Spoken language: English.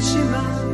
she might.